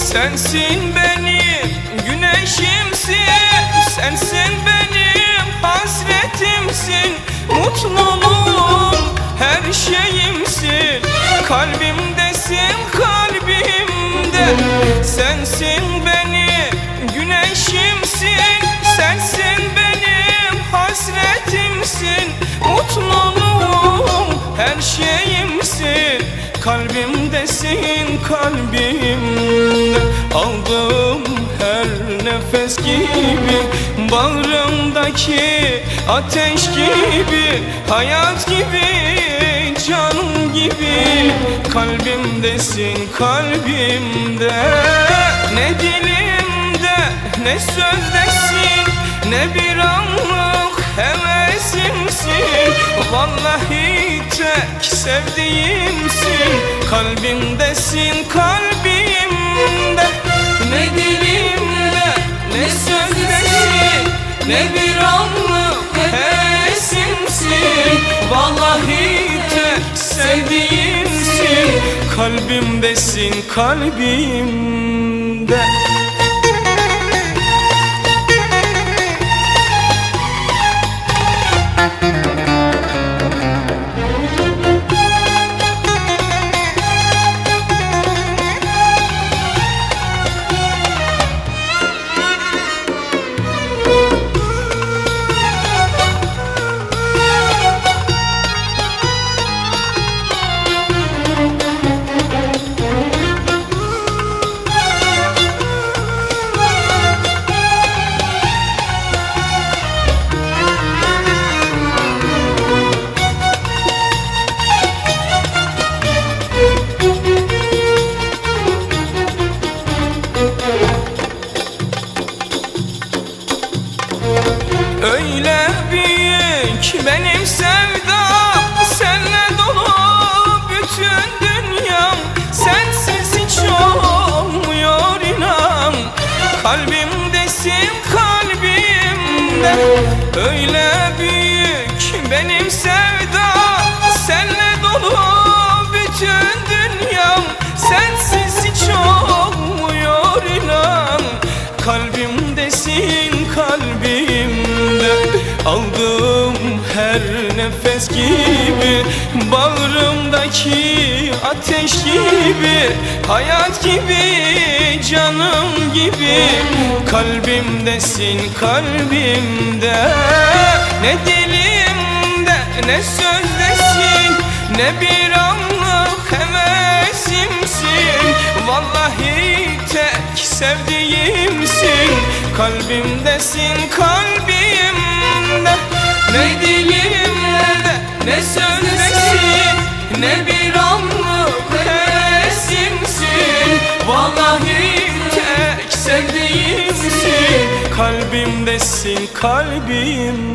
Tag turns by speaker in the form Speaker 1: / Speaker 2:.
Speaker 1: Sensin benim güneşimsin. Sensin benim hasretimsin. Mutluluğum her şeyimsin. Kalbimdesin kalbimde. Sensin benim güneşimsin. Sensin benim hasretimsin. Mutluluğum Kalbimdesin kalbimde Aldığım her nefes gibi Bağrımdaki ateş gibi Hayat gibi, canım gibi. Kalbimdesin kalbimde. Ne dilimde ne sözdesin Ne bir anlık tek sevdiğimsin. Kalbimdesin kalbimde. Ne dilimde ne sözdesin. Ne bir anlık hevesimsin. Vallahi tek sevdiğimsin. Kalbimdesin kalbimde Öyle büyük benim sevdam Senle dolu bütün dünyam. Sensiz hiç olmuyor inan. Kalbimdesin kalbimde Öyle büyük benim sevdam Senle dolu bütün dünyam. Sensiz hiç olmuyor inan. Kalbimdesin her nefes gibi Bağrımdaki ateş gibi Hayat gibi, canım gibi. Kalbimdesin kalbimde. Ne dilimde ne sözdesin Ne bir anlık hevesimsin. Vallahi tek sevdiğimsin. Kalbimdesin kalbimde Ne dilimde ne sözdesin Ne bir anlık hevesimsin Vallahi tek sevdiğimsin. Kalbimdesin kalbimde